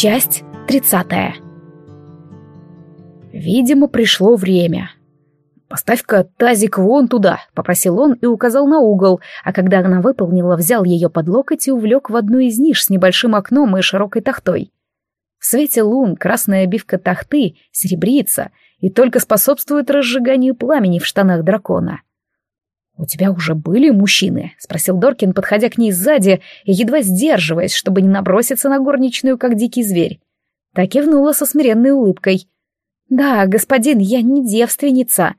Часть тридцатая. Видимо, пришло время. «Поставь-ка тазик вон туда», — попросил он и указал на угол, а когда она выполнила, взял ее под локоть и увлек в одну из ниш с небольшим окном и широкой тахтой. В свете лун красная обивка тахты серебрится и только способствует разжиганию пламени в штанах дракона. «У тебя уже были мужчины?» — спросил Доркин, подходя к ней сзади и едва сдерживаясь, чтобы не наброситься на горничную, как дикий зверь. Так кивнула со смиренной улыбкой. «Да, господин, я не девственница».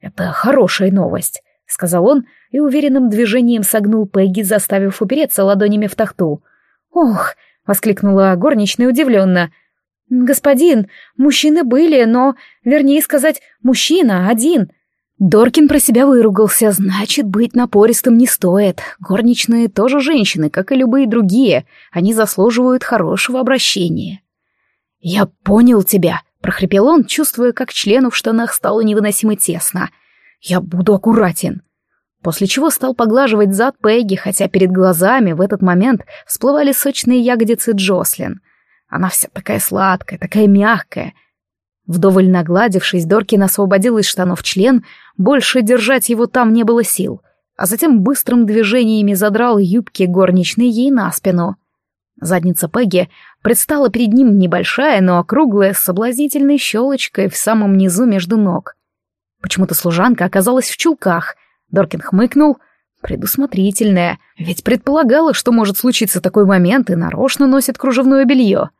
«Это хорошая новость», — сказал он и уверенным движением согнул Пегги, заставив упереться ладонями в тахту. «Ох!» — воскликнула горничная удивленно. «Господин, мужчины были, но, вернее сказать, мужчина один». Доркин про себя выругался, значит, быть напористым не стоит. Горничные тоже женщины, как и любые другие, они заслуживают хорошего обращения. «Я понял тебя», прохрипел он, чувствуя, как члену в штанах стало невыносимо тесно. «Я буду аккуратен». После чего стал поглаживать зад Пегги, хотя перед глазами в этот момент всплывали сочные ягодицы Джослин. Она вся такая сладкая, такая мягкая. Вдоволь нагладившись, Доркин освободил из штанов член, больше держать его там не было сил, а затем быстрым движениями задрал юбки горничной ей на спину. Задница Пегги предстала перед ним небольшая, но округлая, с соблазнительной щелочкой в самом низу между ног. Почему-то служанка оказалась в чулках. Доркин хмыкнул. Предусмотрительная, ведь предполагала, что может случиться такой момент, и нарочно носит кружевное белье.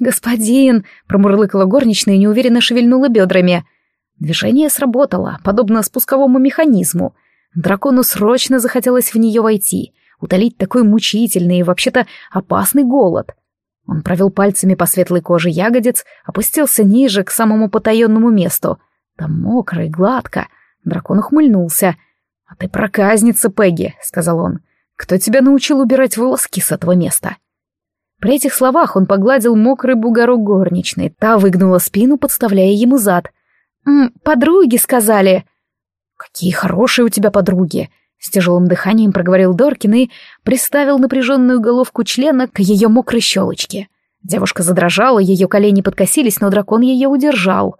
«Господин!» — промурлыкала горничная и неуверенно шевельнула бедрами. Движение сработало, подобно спусковому механизму. Дракону срочно захотелось в нее войти, утолить такой мучительный и вообще-то опасный голод. Он провел пальцами по светлой коже ягодиц, опустился ниже, к самому потаенному месту. Там мокро и гладко. Дракон ухмыльнулся. «А ты проказница, Пегги», — сказал он. «Кто тебя научил убирать волоски с этого места?» При этих словах он погладил мокрый бугорок горничной. Та выгнула спину, подставляя ему зад. «М, «Подруги сказали». «Какие хорошие у тебя подруги!» С тяжелым дыханием проговорил Доркин и приставил напряженную головку члена к ее мокрой щелочке. Девушка задрожала, ее колени подкосились, но дракон ее удержал.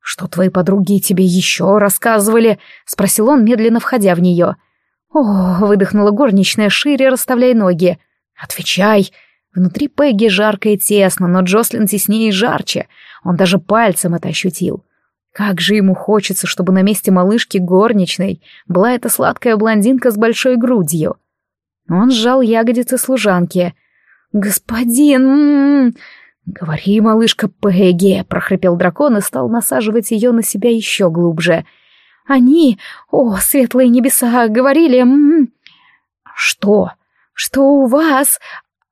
«Что твои подруги тебе еще рассказывали?» — спросил он, медленно входя в нее. «О!» — выдохнула горничная, шире расставляя ноги. «Отвечай!» Внутри Пегги жарко и тесно, но Джослин теснее и жарче. Он даже пальцем это ощутил. Как же ему хочется, чтобы на месте малышки горничной была эта сладкая блондинка с большой грудью. Он сжал ягодицы служанки. «Господин...» м-м-м». «Говори, малышка Пегги», — прохрипел дракон и стал насаживать ее на себя еще глубже. «Они... О, светлые небеса, говорили...» м-м». «Что?» «Что у вас...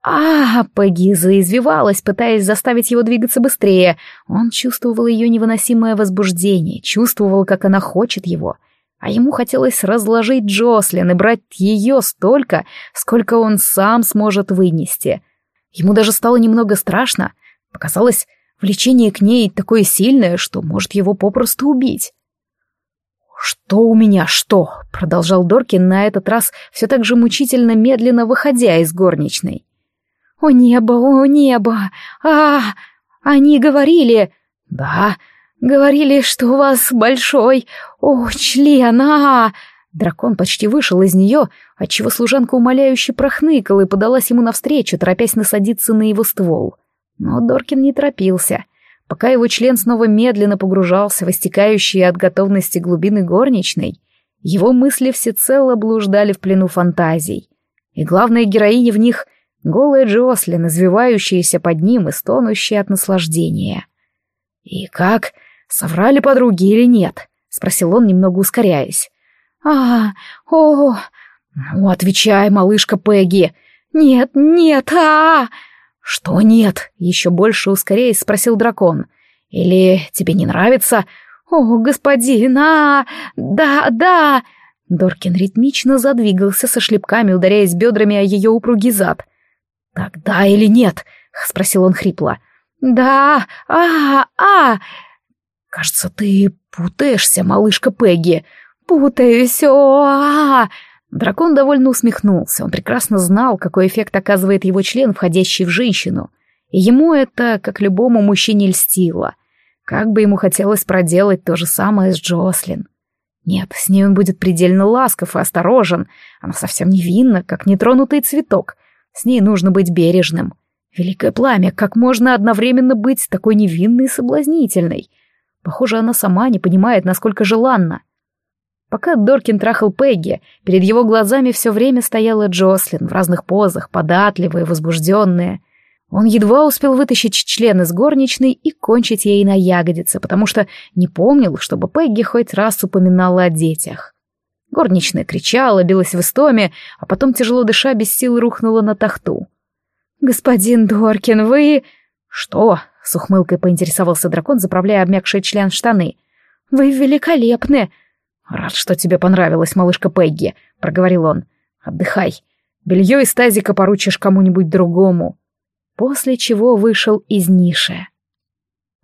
А, Пегги заизвивалась, пытаясь заставить его двигаться быстрее. Он чувствовал ее невыносимое возбуждение, чувствовал, как она хочет его. А ему хотелось разложить Джослин и брать ее столько, сколько он сам сможет вынести. Ему даже стало немного страшно. Показалось, влечение к ней такое сильное, что может его попросту убить. «Что у меня, что?» — продолжал Доркин на этот раз все так же мучительно медленно выходя из горничной. «О небо, о небо! А, они говорили...» «Да, говорили, что у вас большой... О, член, а!» Дракон почти вышел из нее, отчего служанка умоляюще прохныкала и подалась ему навстречу, торопясь насадиться на его ствол. Но Доркин не торопился. Пока его член снова медленно погружался в истекающие от готовности глубины горничной, его мысли всецело блуждали в плену фантазий. И главная героиня в них голая Джослин, извивающаяся под ним и стонущая от наслаждения. «И как? Соврали подруги или нет?» — спросил он, немного ускоряясь. «А, о, ну, отвечай, малышка Пегги. Нет, нет, а, -а, -а Что нет? Еще больше ускоряясь, спросил дракон. Или тебе не нравится? О, господин, а, да, да. Доркин ритмично задвигался со шлепками, ударяясь бедрами о ее упругий зад. «Так да или нет?» — спросил он хрипло. «Да, а, а...» «Кажется, ты путаешься, малышка Пегги». «Путаюсь, о, а, а Дракон довольно усмехнулся. Он прекрасно знал, какой эффект оказывает его член, входящий в женщину. И ему это, как любому мужчине, льстило. Как бы ему хотелось проделать то же самое с Джослин. Нет, с ней он будет предельно ласков и осторожен. Она совсем невинна, как нетронутый цветок. С ней нужно быть бережным. Великое пламя, как можно одновременно быть такой невинной и соблазнительной? Похоже, она сама не понимает, насколько желанна. Пока Доркин трахал Пегги, перед его глазами все время стояла Джослин в разных позах, податливая, возбужденная. Он едва успел вытащить член из горничной и кончить ей на ягодице, потому что не помнил, чтобы Пегги хоть раз упоминала о детях. Горничная кричала, билась в истоме, а потом, тяжело дыша, без сил рухнула на тахту. «Господин Доркин, вы...» «Что?» — с ухмылкой поинтересовался дракон, заправляя обмякший член в штаны. «Вы великолепны!» «Рад, что тебе понравилась, малышка Пегги», — проговорил он. «Отдыхай. Белье из тазика поручишь кому-нибудь другому». После чего вышел из ниши.